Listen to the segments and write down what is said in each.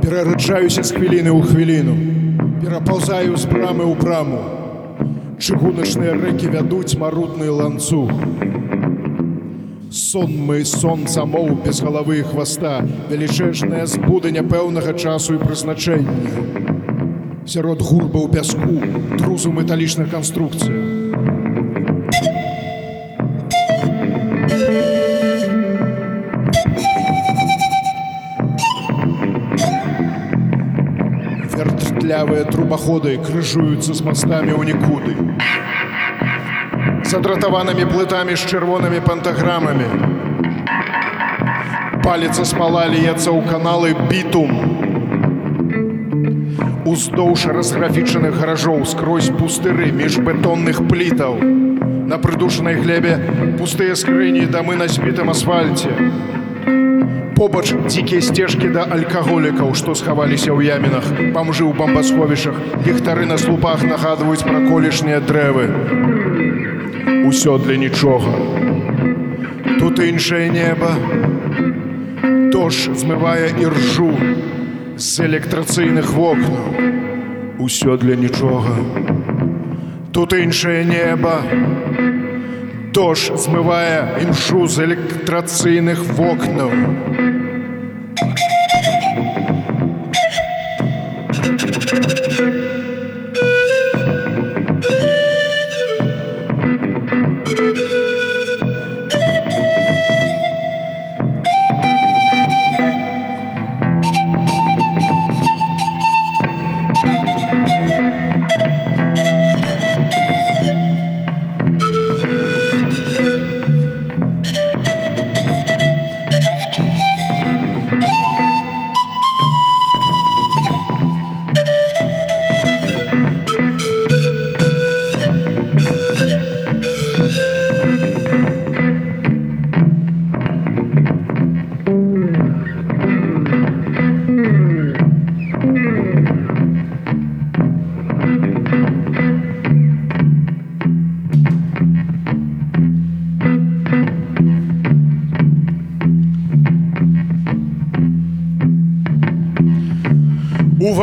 Перараджаюся з хвіліны ў хвіліну, перапаўзаю з брамы ў браму. Чыгуначныя рэкі вядуць марудны ланцуг. Сонмы сон замоў без галавы хваста, велічэжная збуда няпэўнага часу і прызначэння. Сярод гурба ў пяску, трузу металічных канструкцый. Вертлявыя трубаходы крыжуюцца з мастамі ў нікуды. З адратаванымі плытамі з чырвонымі пантаграмамі. Паліца смала льецца ў каналы бітум. Уздоўж разграфічаных гаражоў скрозь пустыры між бетонных плітаў. На прыдушанай глебе пустыя скрыні дамы на збітым асфальце. Побач дзікія сцежкі да алкаголікаў, што схаваліся ў ямінах, бамжы ў бамбасховішах, ліхтары на слупах нагадваюць пра колішнія дрэвы. Усё для нічога. Тут іншае неба. Дождж змывае іржу з электрацыйных вокнаў. Усё для нічога. Тут іншае неба. Дождж змывае імшу з электрацыйных вокнаў.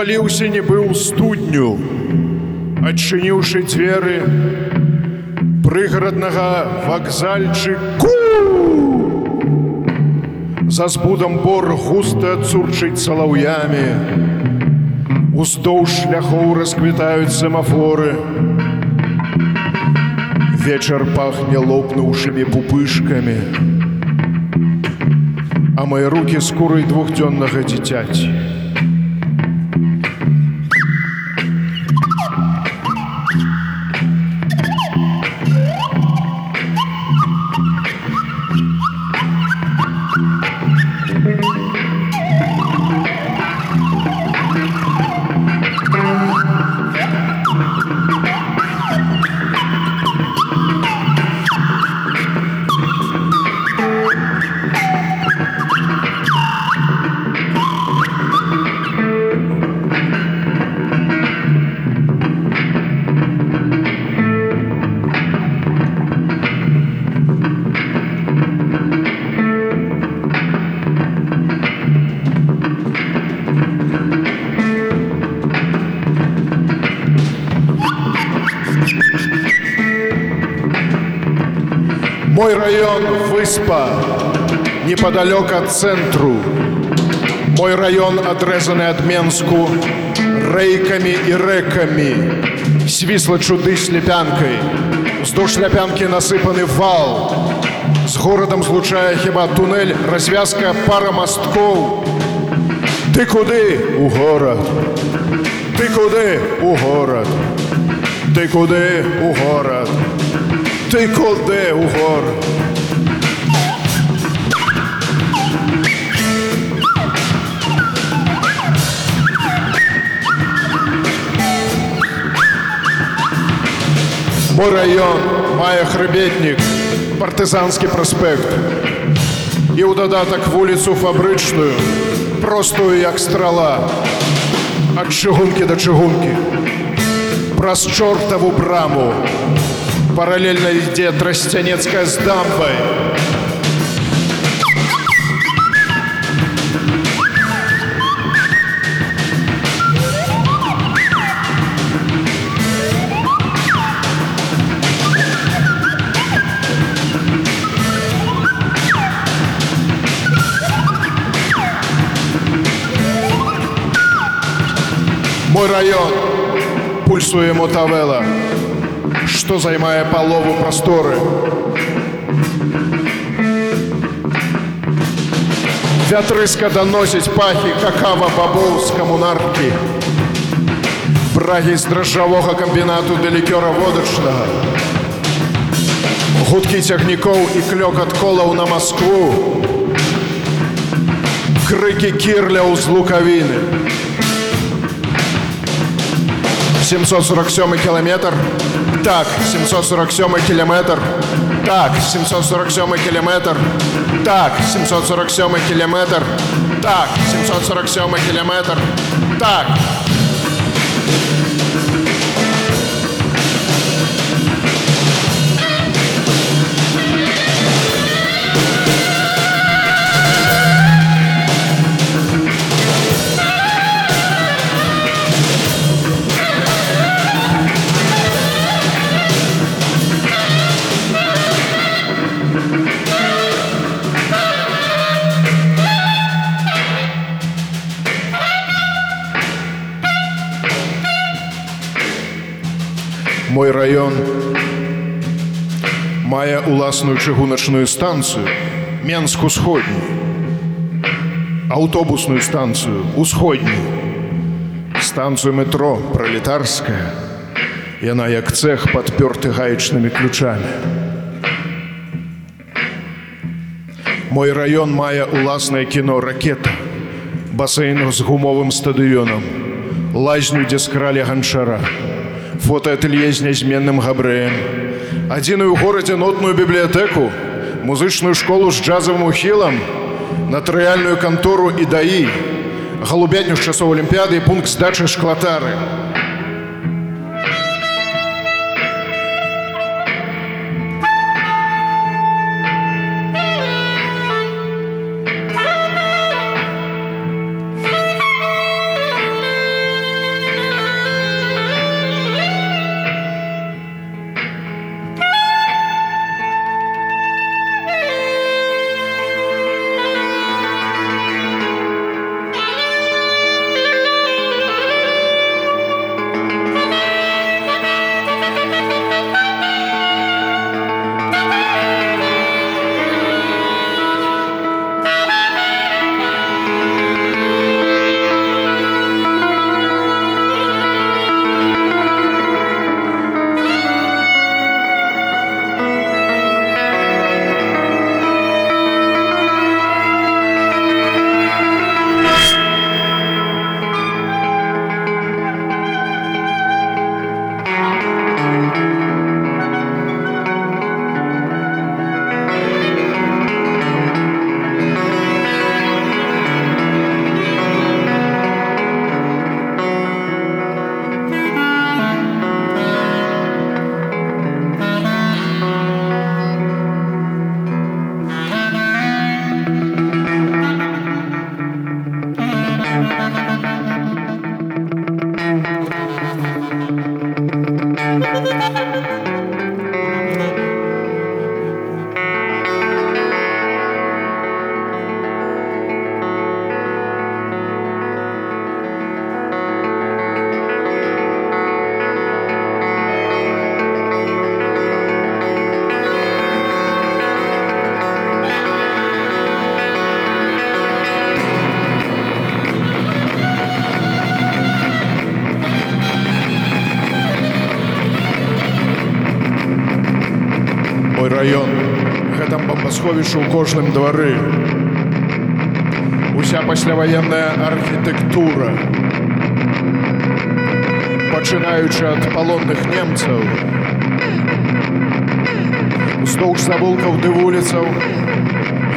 Уваліўся нібы ў студню, адчыніўшы дзверы прыгараднага вакзальчыку. За збудам бор густа цурчыць салаўямі. Уздоўж шляхоў расквітаюць семафоры. Вечар пахне лопнуўшымі пупышкамі. А мои руки скурай двухдзённага дзіцяці. Мой район – выспа, неподалеку от центру. Мой район отрезанный от Менску рейками и реками. Свисло чуды с лепянкой. Вздуж лепянки насыпанный вал. С городом злучая хіба туннель, развязка пара мостков. Ты куды? У город. Ты куды? У город. Ты куды? У город. Ти куди у город? Мой район мае хребетнік, партызанскі праспект. І ў дадатак вуліцу фабрычную, простую як страла, ад чыгункі да чыгункі. Праз чортаву браму, Параллельно идет тростянецкая с дамбой. Мой район, пульсуем у Тавела. Що займає полову простори. Вятриска доносить пахи какава бабов з комунарки. Браги з дрожжавого комбінату до лікера водочного. Гудки цягнікоў і клёкат колаў на Маскву. Крыкі кірляў з лукавіны. 747 кілометр. Так, 747 кілометр. Так, 747 кілометр. Так, 747 кілометр. Так, 747 кілометр. Так. Мой район мае уласную чыгуначную станцыю Менск усходнюю, аўтобусную станцыю усходнюю, станцыю метро пролетарская. Яна як цех падпёрты гаечнымі ключамі. Мой раён мае уласнае кіно ракета, басейн з гумовым стадыёнам, лазню, дзе скралі ганчара, фотоателье з нязменным габрэем, адзіную ў горадзе нотную бібліятэку, музычную школу з джазавым ухілам, натарыяльную кантору і даі, галубятню з часоў алімпіяды і пункт здачы шклатары. Бомбасховішча ў кожным двары. Уся пасляваенная архітэктура. Пачынаючы ад палонных немцаў, уздоўж завулкаў ды вуліцаў,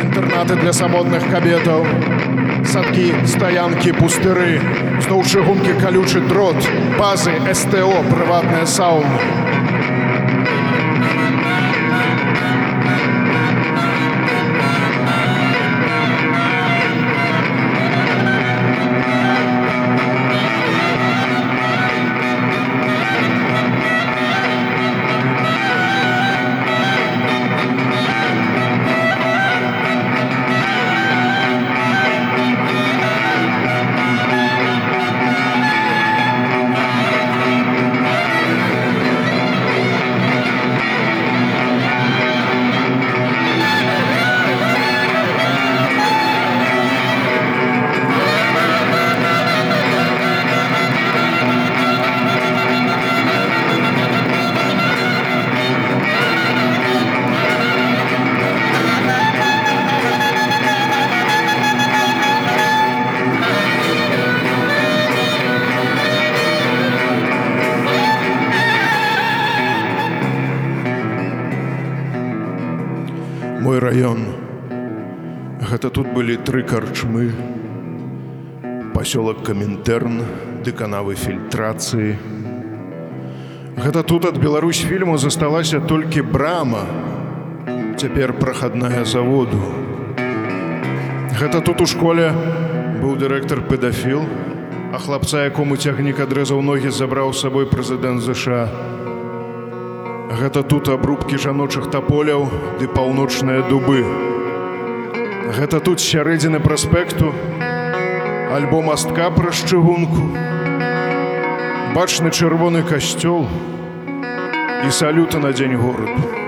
інтэрнаты для самотных кабетаў, садкі, стаянкі, пустыры, уздоўж чыгункі калючы дрот, базы, СТО, прыватныя сауны. Гэта тут былі тры карчмы, пасёлак Камінтэрн, ды канавы фільтрацыі. Гэта тут ад Беларусь фільму засталася толькі брама, цяпер прахадная заводу. Гэта тут у школе быў дырэктар педафіл, а хлапца, якому цягнік адрэзаў ногі, забраў з сабой прэзідэнт ЗША. Гэта тут абрубкі жаночых таполяў ды паўночныя дубы. Гэта тут сярэдзіны праспекту альбо мастка пра шчыгунку. Бачны чырвоны касцёл і салюта на дзень гораду.